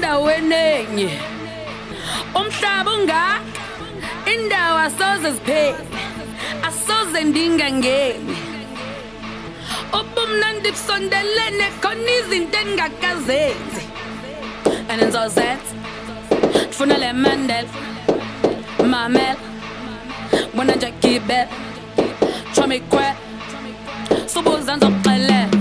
endaweni enye umhlaba ungaka indawo asoze ziphele asoze ndingangeni ubumnandi busondelene khona izinto endingakazenzi and ndizozenza ndifuna le mandela mamela wena njagibela tshomikhwela subuza ndizokuxelela